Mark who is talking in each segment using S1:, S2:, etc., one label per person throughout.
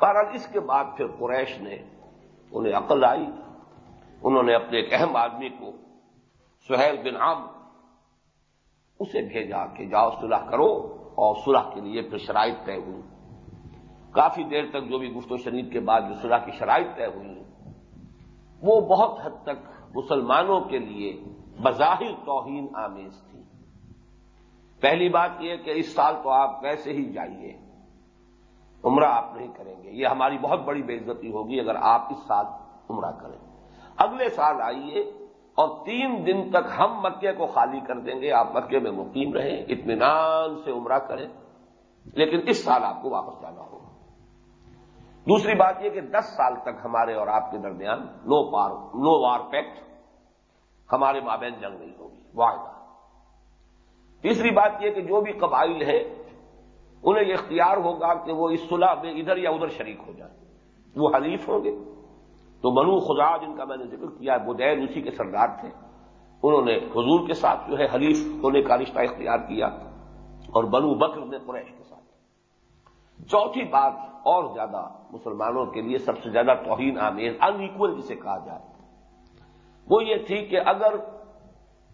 S1: بہرحال اس کے بعد پھر قریش نے انہیں عقل آئی، انہوں نے اپنے ایک اہم آدمی کو سہیل بن عام اسے بھیجا کہ جاؤ صلح کرو اور صلح کے لیے پھر شرائط طے ہوئی۔ کافی دیر تک جو بھی گفت و شنید کے بعد جو صلح کی شرائط طے ہوئی، وہ بہت حد تک مسلمانوں کے لیے بظاہر توہین آمیز تھی۔ پہلی بات یہ کہ اس سال تو آپ ویسے ہی جائیے۔ عمرہ آپ نہیں کریں گے۔ یہ ہماری بہت بڑی بے عزتی ہوگی اگر آپ اس سال عمرہ کریں۔ اگلے سال آئیے اور تین دن تک ہم مکے کو خالی کر دیں گے۔ آپ مکے میں مقیم رہیں، اطمینان سے عمرہ کریں۔ لیکن اس سال آپ کو واپس جانا ہوگا۔ دوسری بات یہ کہ دس سال تک ہمارے اور آپ کے درمیان نو پار، نو وار پیکٹ، ہمارے مابین جنگ نہیں ہوگی، واحدہ۔ تیسری بات یہ کہ جو بھی قبائل ہیں انہیں یہ اختیار ہوگا کہ وہ اس صلح میں ادھر یا ادھر شریک ہو جائیں۔ وہ حلیف ہوں گے۔ تو بنو خدا جن کا میں نے ذکر کیا بدین اسی کے سردار تھے۔ انہوں نے حضور کے ساتھ جو ہے حلیف ہونے کا رشتہ اختیار کیا اور بنو بکر نے قریش کے ساتھ۔ چوتھی بات اور زیادہ مسلمانوں کے لیے سب سے زیادہ توہین آمیز ان ایکول جسے کہا جائے۔ وہ یہ تھی کہ اگر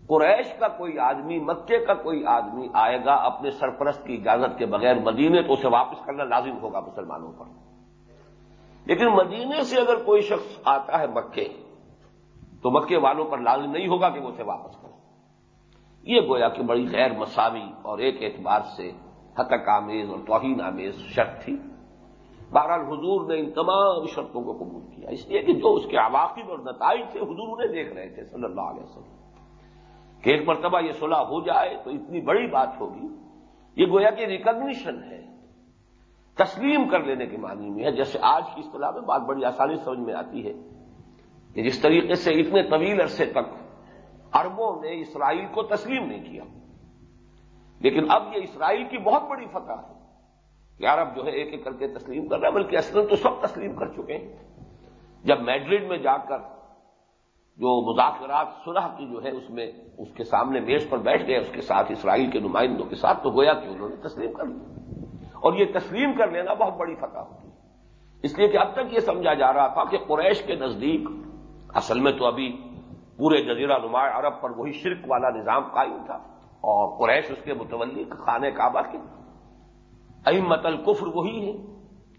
S1: قریش کا کوئی آدمی، مکے کا کوئی آدمی آئے گا اپنے سرپرست کی اجازت کے بغیر مدینے تو اسے واپس کرنا لازم ہوگا مسلمانوں پر۔ لیکن مدینے سے اگر کوئی شخص آتا ہے مکے، تو مکے والوں پر لازم نہیں ہوگا کہ وہ اسے واپس کرے۔ یہ گویا کہ بڑی غیر مساوی اور ایک اعتبار سے حتک آمیز اور توہین آمیز شرط تھی۔ بہرحال حضور نے ان تمام شرطوں کو قبول کیا۔ اس لیے کہ جو اس کے عواقب اور نتائج تھے، حضور انہیں دیکھ رہے تھے صلی اللہ علیہ وسلم۔ کہ ایک مرتبہ یہ صلح ہو جائے تو اتنی بڑی بات ہوگی۔ یہ گویا کہ ریکگنیشن ہے۔ تسلیم کر لینے کے معنی میں ہے۔ جیسے آج کی اصطلاح میں بات بڑی آسانی سمجھ میں آتی ہے کہ جس طریقے سے اتنے طویل عرصے تک اربوں نے اسرائیل کو تسلیم نہیں کیا۔ لیکن اب یہ اسرائیل کی بہت بڑی فتح ہے کہ عرب جو ہے ایک ایک کر کے تسلیم کر رہا ہے بلکہ اصل تو سب تسلیم کر چکے ہیں۔ جب میڈرڈ میں جا کر جو مذاکرات صلح کی جو ہے اس میں اس کے سامنے میز پر بیٹھ گئے، اس کے ساتھ اسرائیل کے نمائندوں کے ساتھ، تو گویا کہ انہوں نے تسلیم کر لیا۔ اور یہ تسلیم کر لینا بہت بڑی فتح ہوتی ہے۔ اس لیے کہ اب تک یہ سمجھا جا رہا تھا کہ قریش کے نزدیک، اصل میں تو ابھی پورے جزیرہ نمایاں عرب پر وہی شرک والا نظام قائم تھا، اور قریش اس کے متولی خانہ کعبہ کے۔ احمد القفر وہی ہے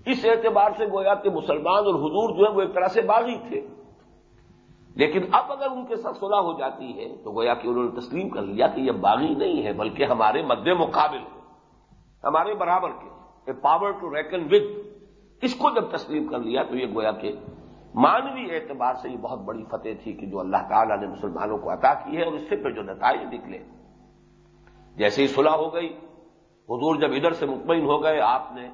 S1: اس اعتبار سے گویا کہ مسلمان اور حضور جو ہے وہ ایک طرح سے باغی تھے۔ لیکن اب اگر ان کے ساتھ صلاح ہو جاتی ہے، تو گویا کہ انہوں نے تسلیم کر لیا کہ یہ باغی نہیں ہے، بلکہ ہمارے مد مقابل ہے ہمارے برابر کے a power to reckon with اس کو جب تسلیم کر لیا تو یہ گویا کہ مانوی اعتبار سے یہ بہت بڑی فتح تھی کہ جو اللہ تعالیٰ نے مسلمانوں کو عطا کی ہے اور اس سے پھر جو نتائج نکلے۔ جیسے ہی صلح ہو گئی، حضور جب ادھر سے مطمئن ہو گئے، آپ نے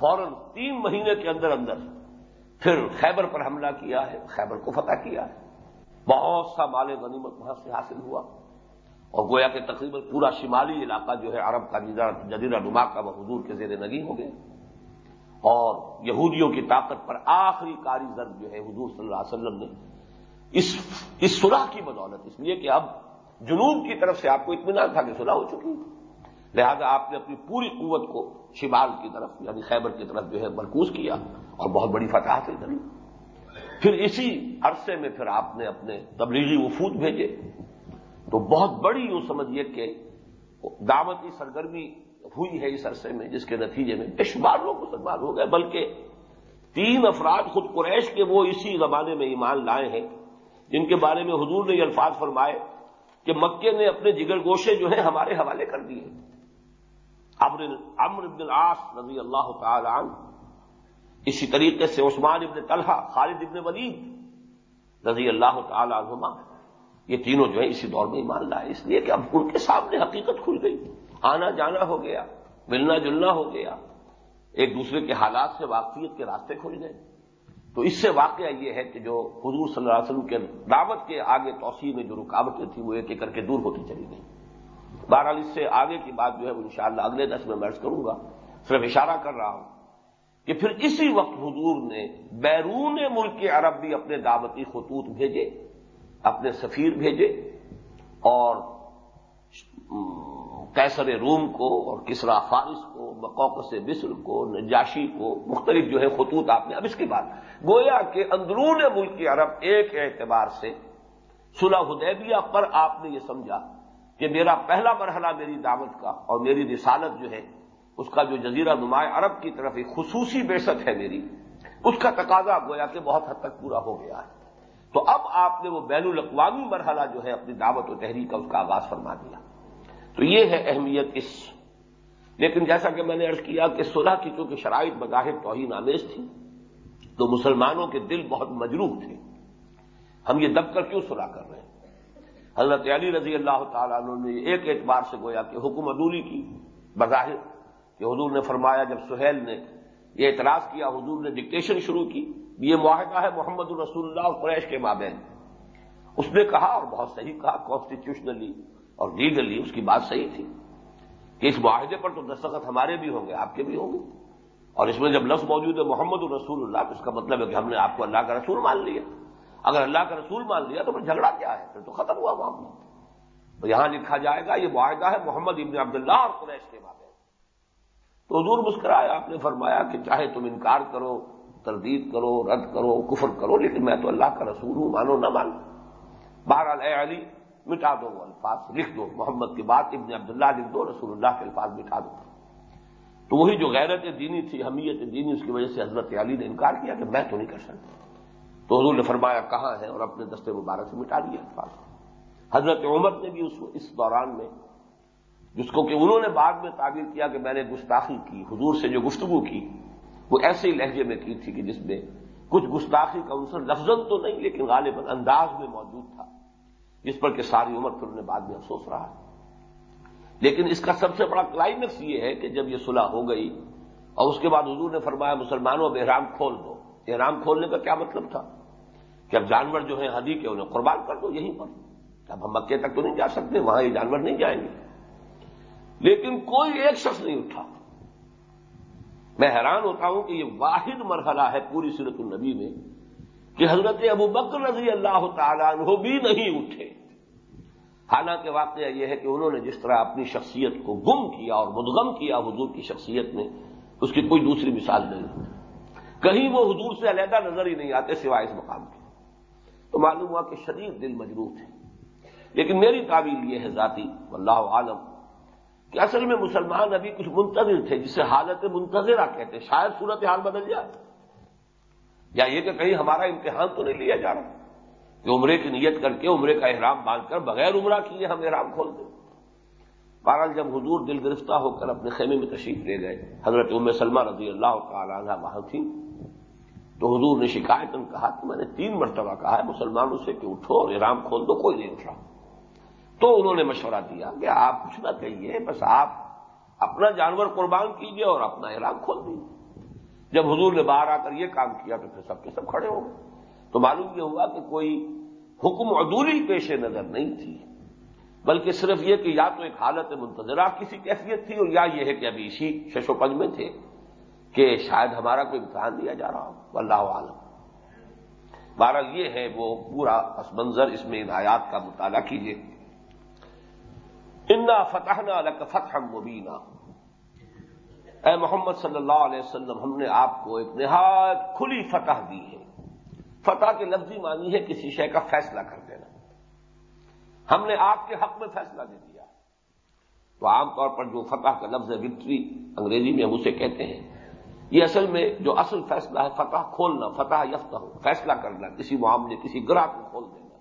S1: فوراً تین مہینے کے اندر اندر پھر خیبر پر حملہ کیا ہے، خیبر کو فتح کیا ہے۔ بہت سا مال غنیمت وہاں سے حاصل ہوا اور گویا کہ تقریباً پورا شمالی علاقہ جو ہے عرب کا جزیرہ نما کا وہ حضور کے زیر نگی ہو گئے۔ اور یہودیوں کی طاقت پر آخری کاری زد جو ہے حضور صلی اللہ علیہ وسلم نے اس اس صلح کی بدولت۔ اس لیے کہ اب جنوب کی طرف سے آپ کو اطمینان تھا کہ صلح ہو چکی۔ لہذا آپ نے اپنی پوری قوت کو شمال کی طرف یعنی خیبر کی طرف جو ہے مرکوز کیا اور بہت بڑی فتح حاصل کری۔ پھر اسی عرصے میں پھر آپ نے اپنے تبلیغی وفود بھیجے۔ تو بہت بڑی یوں سمجھیے کہ دعوتی سرگرمی ہوئی ہے اس عرصے میں، جس کے نتیجے میں بے شمار لوگ مسلمان ہو گئے، بلکہ تین افراد خود قریش کے وہ اسی زمانے میں ایمان لائے ہیں، جن کے بارے میں حضور نے یہ الفاظ فرمائے کہ مکے نے اپنے جگر گوشے جو ہیں ہمارے حوالے کر دیے۔ امر ابن العاص رضی اللہ تعالی عنہ اسی طریقے سے عثمان ابن طلحہ، خالد ابن ولید رضی اللہ تعالی عنہما، یہ تینوں جو ہے اسی دور میں ایمان لائے۔ اس لیے کہ اب ان کے سامنے حقیقت کھل گئی۔ آنا جانا ہو گیا، ملنا جلنا ہو گیا۔ ایک دوسرے کے حالات سے واقفیت کے راستے کھل گئے۔ تو اس سے واقعہ یہ ہے کہ جو حضور صلی اللہ علیہ وسلم کے دعوت کے آگے توسیع میں جو رکاوٹیں تھیں، وہ ایک ایک کر کے دور ہوتی چلی گئی بہرحال اس سے آگے کی بات جو ہے، وہ انشاءاللہ اگلے دس میں مرض کروں گا۔ صرف اشارہ کر رہا ہوں۔ کہ پھر اسی وقت حضور نے بیرون ملک عرب بھی اپنے دعوتی خطوط بھیجے، اپنے سفیر بھیجے اور کیسر روم کو اور کسرا فارس کو بقوق سے بسر کو، نجاشی کو، مختلف جو ہے خطوط آپ نے اب اس کے بعد گویا کہ اندرون ملک عرب ایک اعتبار سے صلح حدیبیہ پر آپ نے یہ سمجھا کہ میرا پہلا مرحلہ میری دعوت کا اور میری رسالت جو ہے اس کا جو جزیرہ نمایاں عرب کی طرف ایک خصوصی بیست ہے میری، اس کا تقاضا گویا کہ بہت حد تک پورا ہو گیا ہے۔ تو اب آپ نے وہ بین الاقوامی مرحلہ جو ہے اپنی دعوت و تحریک کا اس کا آغاز فرما دیا۔ تو یہ ہے اہمیت اس۔ لیکن جیسا کہ میں نے ارض کیا کہ صلح کی چونکہ شرائط بظاہر توہین آمیز تھی، تو مسلمانوں کے دل بہت مجروح تھے۔ ہم یہ دب کر کیوں صلح کر رہے ہیں؟ حضرت علی رضی اللہ تعالیٰ عنہ نے ایک اعتبار سے گویا کہ حکم عدولی کی، بظاہر کہ حضور نے فرمایا جب سہیل نے یہ اعتراض کیا، حضور نے ڈکٹیشن شروع کی، یہ معاہدہ ہے محمد الرسول اللہ اور قریش کے مابین۔ اس نے کہا اور بہت صحیح کہا کانسٹیٹیوشنلی اور لیگلی اس کی بات صحیح تھی کہ اس معاہدے پر تو دستخط ہمارے بھی ہوں گے، آپ کے بھی ہوں گے۔ اور اس میں جب لفظ موجود ہے محمد الرسول اللہ، تو اس کا مطلب ہے کہ ہم نے آپ کو اللہ کا رسول مان لیا۔ اگر اللہ کا رسول مان لیا تو پھر جھگڑا کیا ہے؟ پھر تو ختم ہوا معاملہ۔ تو یہاں لکھا جائے گا، یہ معاہدہ ہے محمد ابن عبداللہ اور قریش کے مابین۔ تو حضور مسکرایا آپ نے فرمایا کہ چاہے تم انکار کرو، تردید کرو، رد کرو، کفر کرو، لیکن میں تو اللہ کا رسول ہوں، مانو نہ مانو۔ بہرحال، اے علی، مٹا دو وہ الفاظ، لکھ دو۔ محمد کی بات، ابن عبداللہ لکھ دو، رسول اللہ کے الفاظ مٹا دو۔ تو وہی جو غیرت دینی تھی، حمیت دینی، اس کی وجہ سے حضرت علی نے انکار کیا کہ میں تو نہیں کر سکتا۔ تو حضور نے فرمایا کہاں ہے اور اپنے دستے مبارک سے مٹا دیا الفاظ۔ حضرت عمر نے بھی اس دوران میں جس کو کہ انہوں نے بعد میں تعبیر کیا کہ میں نے گستاخی کی، حضور سے جو گفتگو کی، وہ ایسے ہی لہجے میں کی تھی کہ جس میں کچھ گستاخی کا عنصر لفظ تو نہیں لیکن غالباً انداز میں موجود تھا، جس پر کہ ساری عمر پھر انہیں بعد میں افسوس رہا لیکن اس کا سب سے بڑا کلائمیکس یہ ہے کہ جب یہ صلح ہو گئی اور اس کے بعد حضور نے فرمایا، مسلمانوں اب احرام کھول دو۔ احرام کھولنے کا کیا مطلب تھا؟ کہ اب جانور جو ہیں ہدی کے انہیں قربان کر دو یہیں پر۔ اب ہم مکے تک تو نہیں جا سکتے، وہاں یہ جانور نہیں جائیں گے۔ لیکن کوئی ایک شخص نہیں اٹھا۔ میں حیران ہوتا ہوں کہ یہ واحد مرحلہ ہے پوری سیرت النبی میں کہ حضرت ابو بکر رضی اللہ تعالیٰ عنہ بھی نہیں اٹھے۔ حالانکہ واقعہ یہ ہے کہ انہوں نے جس طرح اپنی شخصیت کو گم کیا اور مدغم کیا حضور کی شخصیت میں، اس کی کوئی دوسری مثال نہیں۔ کہیں وہ حضور سے علیحدہ نظر ہی نہیں آتے سوائے اس مقام کے۔ تو معلوم ہوا کہ شدید دل مجروح تھے۔ لیکن میری تعویل یہ ہے ذاتی اللہ عالم۔ کہ اصل میں مسلمان ابھی کچھ منتظر تھے، جسے حالت منتظرہ کہتے شاید صورت حال بدل جائے۔ یا یہ کہ کہیں ہمارا امتحان تو نہیں لیا جا رہا۔ کہ عمرے کی نیت کر کے عمرے کا احرام باندھ کر بغیر عمرہ کیے ہم احرام کھول دیں۔ بہرحال جب حضور دل گرفتہ ہو کر اپنے خیمے میں تشریف لے گئے، حضرت ام سلمہ رضی اللہ تعالی عنہ وہاں تھی تو حضور نے شکایت کہا کہ میں نے تین مرتبہ کہا ہے مسلمانوں سے کہ اٹھو اور احرام کھول دو، کوئی نہیں اٹھ رہا۔ تو انہوں نے مشورہ دیا کہ آپ کچھ نہ کہیے، بس آپ اپنا جانور قربان کیجیے اور اپنا احرام کھول دیجیے جب حضور نے باہر آ کر یہ کام کیا تو پھر سب کے سب کھڑے ہو گئے۔ تو معلوم یہ ہوا کہ کوئی حکم عدولی پیش نظر نہیں تھی، بلکہ صرف یہ کہ یا تو ایک حالت منتظرہ کسی کیفیت تھی اور یا یہ ہے کہ ابھی اسی شش و پنج میں تھے کہ شاید ہمارا کوئی امتحان دیا جا رہا ہو۔ اللہ عالم بارہ یہ ہے، وہ پورا پس منظر، اس میں ان آیات کا مطالعہ کیجیے انا فتح نہ فتح مبینہ اے محمد صلی اللہ علیہ وسلم، ہم نے آپ کو ایک نہایت کھلی فتح دی ہے۔ فتح کے لفظی معنی ہے کسی شے کا فیصلہ کر دینا۔ ہم نے آپ کے حق میں فیصلہ دے دیا۔ تو عام طور پر جو فتح کا لفظ ہے، وکٹری، انگریزی میں ہم اسے کہتے ہیں۔ یہ اصل میں جو اصل فیصلہ ہے، فتح کھولنا، فتح یفتہ ہو فیصلہ کرنا، کسی معاملے، کسی گراہ کو کھول دینا۔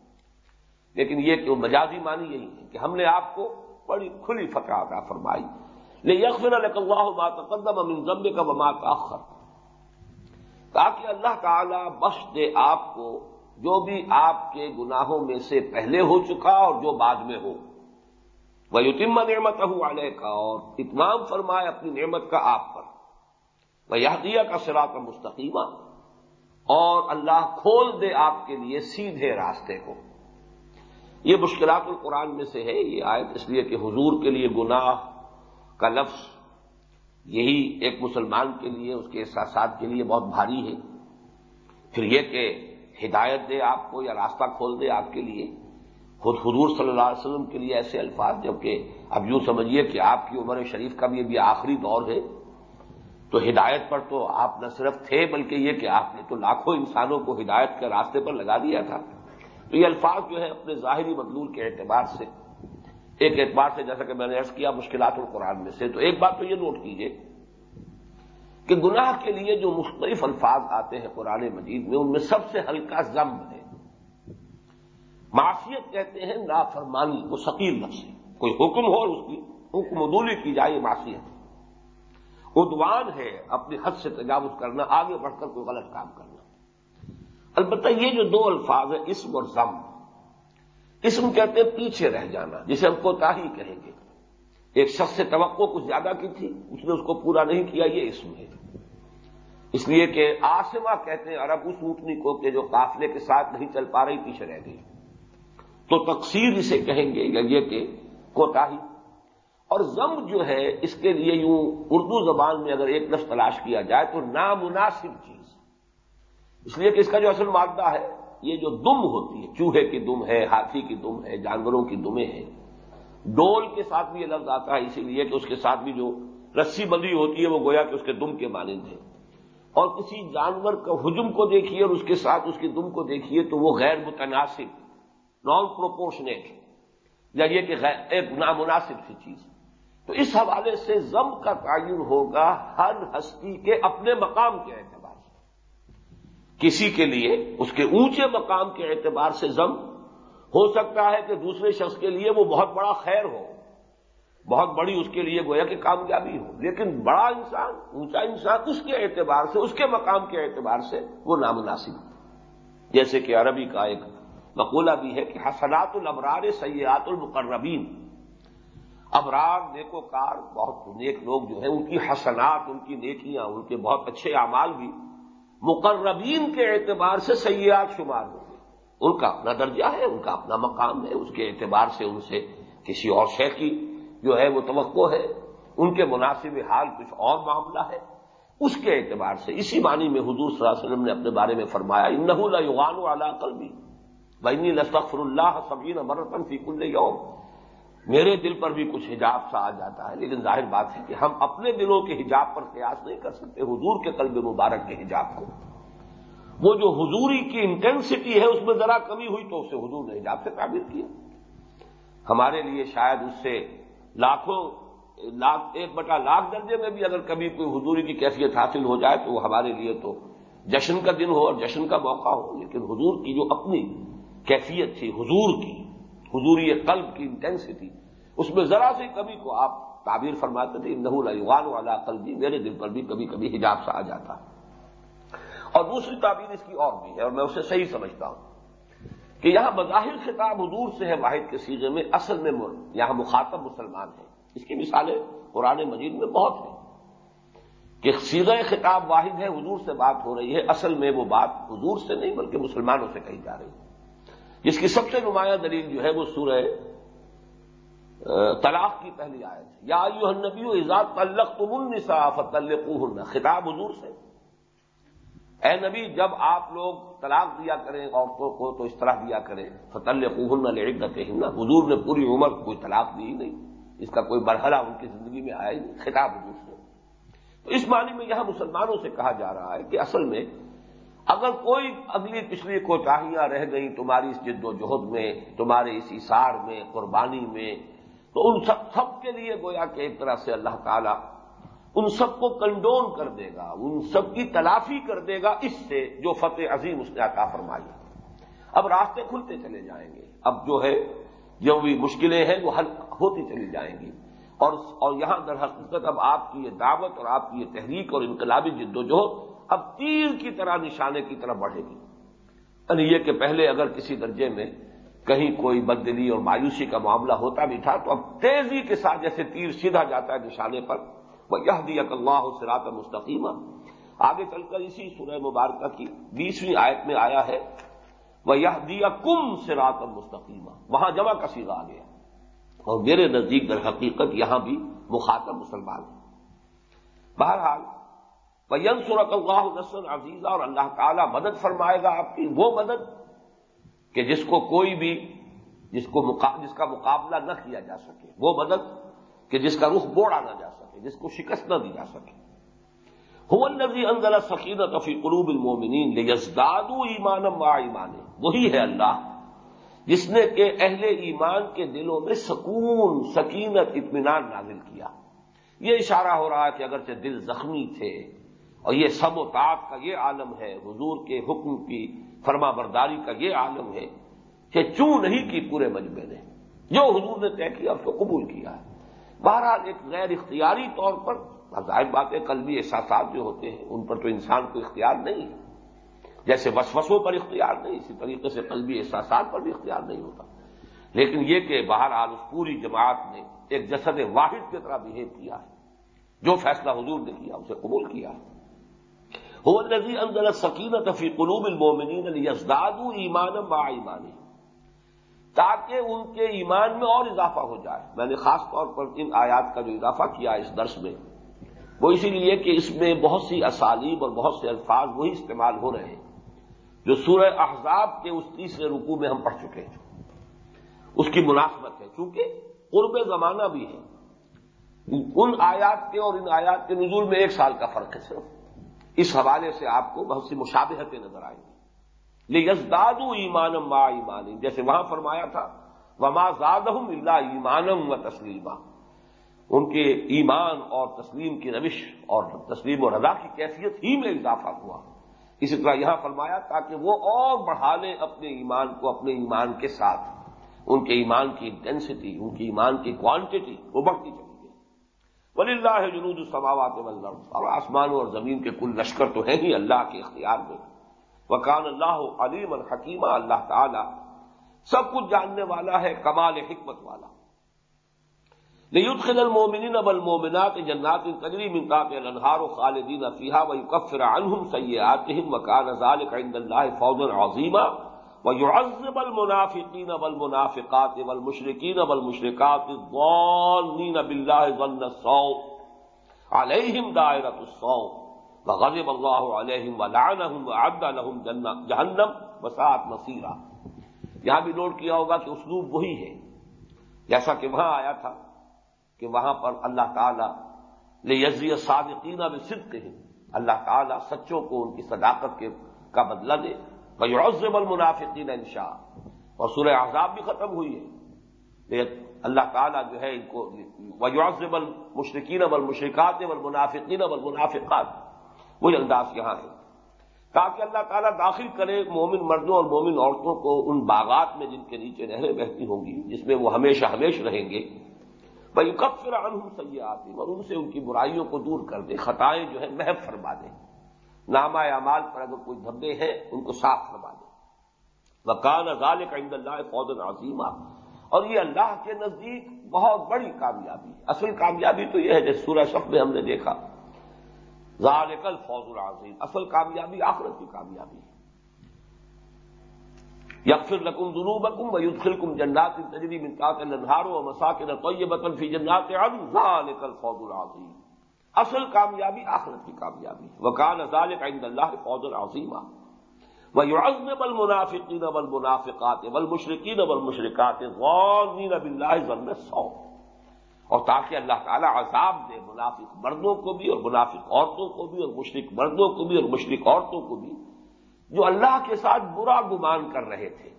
S1: لیکن یہ کہ مجازی معنی یہی ہے کہ ہم نے آپ کو بڑی کھلی فتح عطا فرمائی۔ لے یقین اللہ بات امن ضمے کا وما تاخر تاکہ اللہ تعالی بخش دے آپ کو جو بھی آپ کے گناہوں میں سے پہلے ہو چکا اور جو بعد میں ہو۔ وہ یتیم نعمت والے کا اور اتمام فرمائے اپنی نعمت کا آپ پر۔ وہ یادیا کا سرا کا مستقیمہ اور اللہ کھول دے آپ کے لیے سیدھے راستے کو۔ یہ مشکلات القرآن میں سے ہے، یہ آیت اس لیے کہ حضور کے لیے گناہ کا لفظ یہی ایک مسلمان کے لیے، اس کے احساسات کے لیے بہت بھاری ہے پھر یہ کہ ہدایت دے آپ کو یا راستہ کھول دے آپ کے لیے۔ خود حضور صلی اللہ علیہ وسلم کے لیے ایسے الفاظ، جبکہ اب یوں سمجھیے کہ آپ کی عمر شریف کا بھی ابھی آخری دور ہے۔ تو ہدایت پر تو آپ نہ صرف تھے، بلکہ یہ کہ آپ نے تو لاکھوں انسانوں کو ہدایت کے راستے پر لگا دیا تھا۔ تو یہ الفاظ جو ہے اپنے ظاہری مدلول کے اعتبار سے، ایک اعتبار سے جیسا کہ میں نے عرض کیا مشکلات القرآن میں سے، تو ایک بات تو یہ نوٹ کیجیے کہ گناہ کے لیے جو مختلف الفاظ آتے ہیں قرآن مجید میں، ان میں سب سے ہلکا ضم ہے۔ معاشیت کہتے ہیں نافرمانی، وہ شکیل لفظ ہے۔ کوئی حکم ہو اور اس کی حکم ادولی کی جائے معاشیت ادوان ہے، اپنی حد سے تجاوز کرنا، آگے بڑھ کر کوئی غلط کام کرنا۔ البتہ یہ جو دو الفاظ ہیں، اسم اور ضم۔ اسم کہتے ہیں پیچھے رہ جانا، جسے ہم کوتا ہی کہیں گے۔ ایک شخص سے توقع کچھ زیادہ کی تھی، اس نے اس کو پورا نہیں کیا، یہ اسم ہے۔ اس لیے کہ آسما کہتے ہیں، عرب اس اونٹنی کو کہ جو قافلے کے ساتھ نہیں چل پا رہی، پیچھے رہ گئی۔ تو تقسیر اسے کہیں گے، یا یہ کہ کوتا ہی اور زم جو ہے، اس کے لیے یوں اردو زبان میں اگر ایک لفظ تلاش کیا جائے تو نامناسب چیز۔ اس لیے کہ اس کا جو اصل مادہ ہے، یہ جو دم ہوتی ہے، چوہے کی دم ہے، ہاتھی کی دم ہے، جانوروں کی دمیں ہیں، ڈول کے ساتھ بھی یہ لفظ آتا ہے، اسی لیے کہ اس کے ساتھ بھی جو رسی بندی ہوتی ہے، وہ گویا کہ اس کے دم کے مانند ہے۔ اور کسی جانور کا ہجم کو دیکھیے اور اس کے ساتھ اس کی دم کو دیکھیے تو وہ غیر متناسب نان پروپورشنیٹ یا یہ کہ ایک نامناسب سی چیز۔ تو اس حوالے سے زم کا تعین ہوگا، ہر ہستی کے اپنے مقام کے اعتبار کسی کے لیے اس کے اونچے مقام کے اعتبار سے زم ہو سکتا ہے کہ دوسرے شخص کے لیے وہ بہت بڑا خیر ہو، بہت بڑی اس کے لیے گویا کہ کامیابی ہو۔ لیکن بڑا انسان، اونچا انسان اس کے اعتبار سے، اس کے مقام کے اعتبار سے وہ نامناسب جیسے کہ عربی کا ایک مقولہ بھی ہے کہ حسنات الابرار سیاحت المقربین۔ ابرار نیکوکار، بہت نیک لوگ جو ہیں، ان کی حسنات، ان کی نیکیاں، ان کے بہت اچھے اعمال بھی مقربین کے اعتبار سے سیاحت شمار ہوں گے۔ ان کا اپنا درجہ ہے، ان کا اپنا مقام ہے، اس کے اعتبار سے ان سے کسی اور شے کی جو ہے وہ توقع ہے۔ ان کے مناسب حال کچھ اور معاملہ ہے۔ اس کے اعتبار سے، اسی معنی میں حضور صلی اللہ علیہ وسلم نے اپنے بارے میں فرمایا انہ یوغان والا کل بھی بینی لطفر اللہ سبین مرتن فی کل یوم۔ میرے دل پر بھی کچھ حجاب سا آ جاتا ہے، لیکن ظاہر بات ہے کہ ہم اپنے دلوں کے حجاب پر قیاس نہیں کر سکتے، حضور کے قلب مبارک کے حجاب کو۔ وہ جو حضوری کی انٹینسٹی ہے، اس میں ذرا کمی ہوئی تو اسے حضور نے حجاب سے تعبیر کیا۔ ہمارے لیے شاید اس سے لاکھوں، لاکھ، ایک بٹا لاکھ درجے میں بھی اگر کبھی کوئی حضوری کی کیفیت حاصل ہو جائے، تو وہ ہمارے لیے تو جشن کا دن ہو اور جشن کا موقع ہو، لیکن حضور کی جو اپنی کیفیت تھی، حضور کی حضوری قلب کی انٹینسٹی اس میں ذرا سی کمی کو آپ تعبیر فرماتے تھے نحول علیوان والا قلبی، میرے دل پر بھی کبھی کبھی حجاب سا آ جاتا. اور دوسری تعبیر اس کی اور بھی ہے، اور میں اسے صحیح سمجھتا ہوں، کہ یہاں بظاہر خطاب حضور سے ہے واحد کے سیزے میں، اصل میں یہاں مخاطب مسلمان ہیں. اس کی مثالیں قرآن مجید میں بہت ہیں کہ سیغ خطاب واحد ہے، حضور سے بات ہو رہی ہے، اصل میں وہ بات حضور سے نہیں، بلکہ مسلمانوں سے کہی جا رہی ہے. جس کی سب سے نمایاں دلیل جو ہے وہ سورہ طلاق کی پہلی آیت یا یو نبی و ایزاد تلق تم النسا خطاب حضور سے۔ اے نبی، جب آپ لوگ طلاق دیا کریں، عورتوں کو تو اس طرح دیا کریں فتل قوہن لڑکت حضور نے پوری عمر کوئی طلاق دی ہی نہیں۔ اس کا کوئی مرحلہ ان کی زندگی میں آیا ہی نہیں، خطاب حضور سے۔ تو اس معنی میں یہاں مسلمانوں سے کہا جا رہا ہے کہ اصل میں اگر کوئی اگلی پچھلی کوتاہیاں رہ گئیں تمہاری اس جد و جہد میں، تمہارے اس اشار میں، قربانی میں، تو ان سب سب کے لیے گویا کہ ایک طرح سے اللہ تعالیٰ ان سب کو کنڈون کر دے گا، ان سب کی تلافی کر دے گا، اس سے جو فتح عظیم اس نے عطا فرمائی۔ اب راستے کھلتے چلے جائیں گے۔ اب جو ہے، جو بھی مشکلیں ہیں، وہ حل ہوتی چلی جائیں گی۔ اور اور یہاں در حقیقت اب آپ کی یہ دعوت اور آپ کی یہ تحریک اور انقلابی جد و جہد اب تیر کی طرح نشانے کی طرح بڑھے گی۔ یعنی یہ کہ پہلے اگر کسی درجے میں کہیں کوئی بددلی اور مایوسی کا معاملہ ہوتا بھی تھا، تو اب تیزی کے ساتھ جیسے تیر سیدھا جاتا ہے نشانے پر وہ یہ دیا اللہ سرات مستقیمہ آگے چل کر اسی سورہ مبارکہ کی بیسویں آیت میں آیا ہے وہ یہ دیا کم سرات مستقیمہ وہاں جمع کا سیدھا آ گیا اور میرے نزدیک در حقیقت یہاں بھی مخاطب مسلمان ہے بہرحال سورت اللہ نسل عزیزہ اور اللہ تعالی مدد فرمائے گا آپ کی وہ مدد کہ جس کو کوئی بھی جس کو جس کا مقابلہ نہ کیا جا سکے۔ وہ مدد کہ جس کا رخ بوڑا نہ جا سکے، جس کو شکست نہ دی جا سکے۔ نبی انزل سکینت فی قلوب المومنین یزداد ایمانم و ایمان وہی ہے اللہ جس نے کہ اہل ایمان کے دلوں میں سکون، سکینت، اطمینان نازل کیا۔ یہ اشارہ ہو رہا ہے کہ اگرچہ دل زخمی تھے اور یہ سب و تعت کا یہ عالم ہے، حضور کے حکم کی فرما برداری کا یہ عالم ہے کہ چوں نہیں کی پورے مجمے نے۔ جو حضور نے طے کیا، اس کو قبول کیا ہے۔ بہرحال ایک غیر اختیاری طور پر، ظاہر باتیں قلبی احساسات جو ہوتے ہیں، ان پر تو انسان کو اختیار نہیں ہے۔ جیسے وسوسوں پر اختیار نہیں، اسی طریقے سے قلبی احساسات پر بھی اختیار نہیں ہوتا۔ لیکن یہ کہ بہرحال اس پوری جماعت نے ایک جسد واحد کی طرح بہیو کیا ہے، جو فیصلہ حضور نے کیا، اسے قبول کیا ہے۔ نظی انزل سکینت فی قلوب المومنین یزداد ایمان با ایمانی تاکہ ان کے ایمان میں اور اضافہ ہو جائے. میں نے خاص طور پر ان آیات کا جو اضافہ کیا اس درس میں، وہ اسی لیے کہ اس میں بہت سی اسالیب اور بہت سے الفاظ وہی استعمال ہو رہے ہیں، جو سورہ احزاب کے اس تیسرے رکوع میں ہم پڑھ چکے ہیں۔ اس کی مناسبت ہے، چونکہ قرب زمانہ بھی ہے۔ ان آیات کے اور ان آیات کے نزول میں ایک سال کا فرق ہے صرف۔ اس حوالے سے آپ کو بہت سی مشابہتیں نظر آئیں گی۔ یزداد ایمانم ما ایمان جیسے وہاں فرمایا تھا، وما زاد اللہ ایمانم و تسلیمہ ان کے ایمان اور تسلیم کی روش اور تسلیم و رضا کی کیفیت ہی میں اضافہ ہوا۔ اسی طرح یہاں فرمایا، تاکہ وہ اور بڑھا لیں اپنے ایمان کو، اپنے ایمان کے ساتھ۔ ان کے ایمان کی انٹینسٹی ان کی ایمان کی کوانٹٹی وہ بڑھتی چلی۔ گئی ولی اللہ جنوب السماوات والارض۔ اور آسمانوں اور زمین کے کل لشکر تو ہیں ہی اللہ کے اختیار میں۔ وکان اللہ علیم الحکیمہ اللہ تعالی سب کچھ جاننے والا ہے، کمال حکمت والا۔ لیدخل المومنین والمومنات جنات تجری من تحت الانہار خالدین فیہا ویکفر عنہم سیئاتہم وکان ذالک عند اللہ فوضا عظیما۔ ويعذب المنافقين والمنافقات والمشركين والمشركات الضالين بالله ظن السوء عليهم دائرة السوء غزب اللہ علیہم و لعنہم و عبد الحم جہنم یہاں بھی نوٹ کیا ہوگا کہ اسلوب وہی ہے۔ جیسا کہ وہاں آیا تھا کہ وہاں پر اللہ تعالی لے یزی صادقین میں صدق ہیں۔ اللہ تعالیٰ سچوں کو ان کی صداقت کے کا بدلہ دے۔ بجرزب المنافقین انشاء اور سورہ احزاب بھی ختم ہوئی ہے۔ اللہ تعالیٰ جو ہے ان کو وجرزب المشرقین والمشرکات والمنافقین والمنافقات۔ وہی انداز یہاں ہے۔ تاکہ اللہ تعالیٰ داخل کرے مومن مردوں اور مومن عورتوں کو ان باغات میں جن کے نیچے نہریں بہتی ہوں گی، جس میں وہ ہمیشہ ہمیشہ رہیں گے۔ بھائی کب پھر عنہم سید اور ان سے ان کی برائیوں کو دور کر دے، خطائیں جو ہے محب فرما دیں نامہ اعمال پر اگر کوئی دھبے ہیں، ان کو صاف فرما دیں وکان ازال کا عند اللہ فوج عظیمہ اور یہ اللہ کے نزدیک بہت بڑی کامیابی اصل کامیابی تو یہ ہے جیسے سورہ شف میں ہم نے دیکھا۔ ذالک الفوز العظیم۔ اصل کامیابی آخرت کی کامیابی ہے۔ یکفر لکم ذنوبکم و یدخلکم جنات تجری من تحت الانہار و مساکن طیبۃ فی جنات عدن۔ ذالک الفوز العظیم۔ اصل کامیابی آخرت کی کامیابی وکان ذالک عند اللہ فوز العظیم ويعذب المنافقين والمنافقات والمشركين والمشركات ظانين بالله ظن السوء اور تاکہ اللہ تعالیٰ عذاب دے منافق مردوں کو بھی اور منافق عورتوں کو بھی اور مشرق مردوں کو بھی اور مشرق عورتوں کو بھی جو اللہ کے ساتھ برا گمان کر رہے تھے۔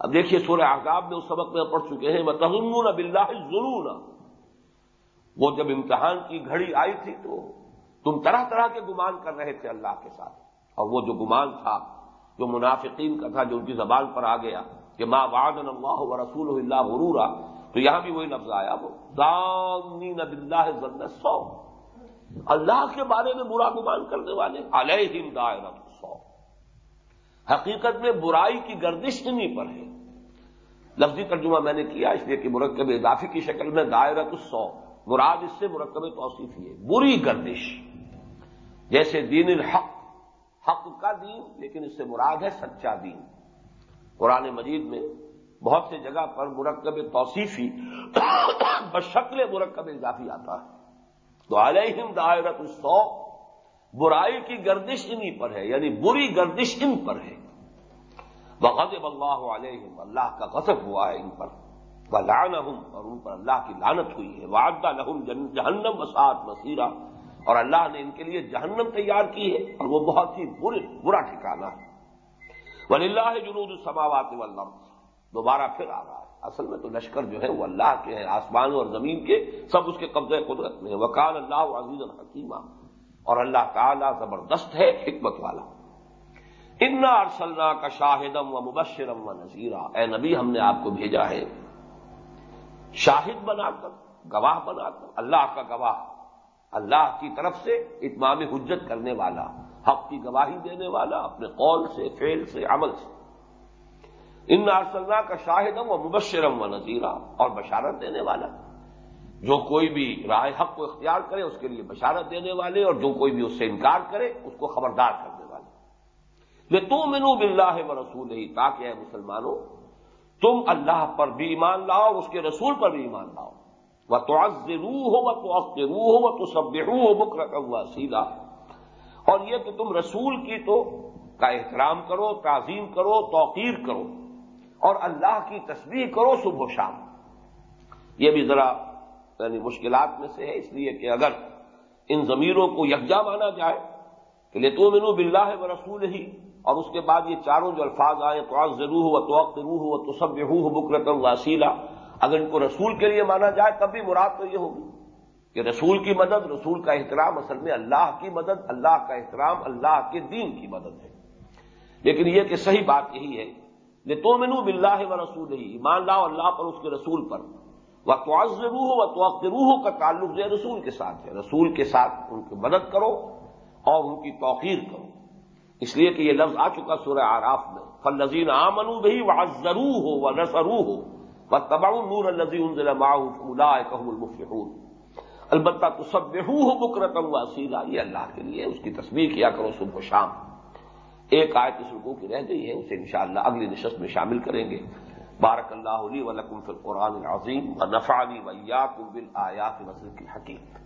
S1: اب دیکھیے سورہ عذاب میں اس سبق میں پڑھ چکے ہیں وہ تہن بلّہ ضرور وہ جب امتحان کی گھڑی آئی تھی تو تم طرح طرح کے گمان کر رہے تھے اللہ کے ساتھ۔ اور وہ جو گمان تھا، جو منافقین کا تھا، جو ان کی زبان پر آ گیا کہ ماں وعدن اللہ و رسول اللہ غرورا، تو یہاں بھی وہی لفظ آیا، وہ نب اللہ سو اللہ کے بارے میں برا گمان کرنے والے علیہ دائرت سو حقیقت میں برائی کی گردش انہیں پر ہے۔ لفظی ترجمہ میں نے کیا، اس لیے کہ مرکب اضافی کی شکل میں دائرت سو مراد اس سے مرکب توصیف ہے، بری گردش۔ جیسے دین الحق، حق کا دین، لیکن اس سے مراد ہے سچا دین۔ قرآن مجید میں بہت سے جگہ پر مرکب توصیفی بشکل مرکب اضافی آتا ہے۔ تو علیہم دائرت السو برائی کی گردش انہی پر ہے یعنی بری گردش ان پر ہے۔ بغضب اللہ علیہم، اللہ کا غصب ہوا ہے ان پر۔ لان اور ان پر اللہ کی لانت ہوئی ہے۔ وعدہ لہم جہنم وسعت مسیرہ اور اللہ نے ان کے لیے جہنم تیار کی ہے، اور وہ بہت ہی برے، برا ٹھکانا ہے۔ ولی اللہ جنود السماوات والارض دوبارہ پھر آ رہا ہے۔ اصل میں تو لشکر جو ہے وہ اللہ کے ہیں آسمان اور زمین کے، سب اس کے قبضے قدرت میں وکال اللہ عزیز الحکیمہ اور اللہ تعالی زبردست ہے حکمت والا۔ انا ارسلنا کا شاہدم و مبشرم و نذیرہ اے نبی، ہم نے آپ کو بھیجا ہے۔ شاہد بنا کر، گواہ بنا کر، اللہ کا گواہ، اللہ کی طرف سے اتمام حجت کرنے والا، حق کی گواہی دینے والا، اپنے قول سے فیل سے، عمل سے۔ ان ارسلنا کا شاہدم و مبشرم و نذیرہ اور بشارت دینے والا۔ جو کوئی بھی رائے حق کو اختیار کرے، اس کے لیے بشارت دینے والے اور جو کوئی بھی اس سے انکار کرے، اس کو خبردار کرنے والے۔ یہ تو منو بلّہ و رسول ہی تاکہ اے مسلمانوں تم اللہ پر بھی ایمان لاؤ اس کے رسول پر بھی ایمان لاؤ۔ وہ تو روح ہو وہ تو روح ہو وہ تو سب ہو بک رکھا ہوا سیدھا اور یہ کہ تم رسول کی تو کا احترام کرو، تعظیم کرو، توقیر کرو اور اللہ کی تصویر کرو صبح و شام۔ یہ بھی ذرا یعنی مشکلات میں سے ہے، اس لیے کہ اگر ان ضمیروں کو یکجا مانا جائے کہ لے تو منو بلّہ ہے وہ رسول ہی اور اس کے بعد یہ چاروں جو الفاظ آئے تو ضرور ہو توقع روح ہو تو سب روح بکرتم واسیلہ اگر ان کو رسول کے لیے مانا جائے، تب بھی مراد تو یہ ہوگی کہ رسول کی مدد، رسول کا احترام، اصل میں اللہ کی مدد، اللہ کا احترام، اللہ کے دین کی مدد ہے۔ لیکن یہ کہ صحیح بات یہی ہے یہ تو منو بلّہ و رسول ہی ایمان لاؤ اللہ پر، اس کے رسول پر۔ وہ تو روح و توقع روح کا تعلق جو ہے رسول کے ساتھ ہے۔ رسول کے ساتھ ان کی مدد کرو اور ان کی توقیر کرو۔ اس لیے کہ یہ لفظ آ چکا سورہ آراف میں۔ فل نذیر آمنو بھی وہ ضرو ہو وہ نسرو ہو وہ تباؤ نور المفلحون۔ البتہ تو سب ہو بکرتم و یہ اللہ کے لیے اس کی تصویر کیا کرو صبح و شام۔ ایک آیت اس رکو کی رہ گئی ہے، اسے انشاءاللہ اگلی نشست میں شامل کریں گے۔ بارک اللہ علی ولکم فی القرآن العظیم و نفعلی ویاکم بالآیات وزرک الحکیم۔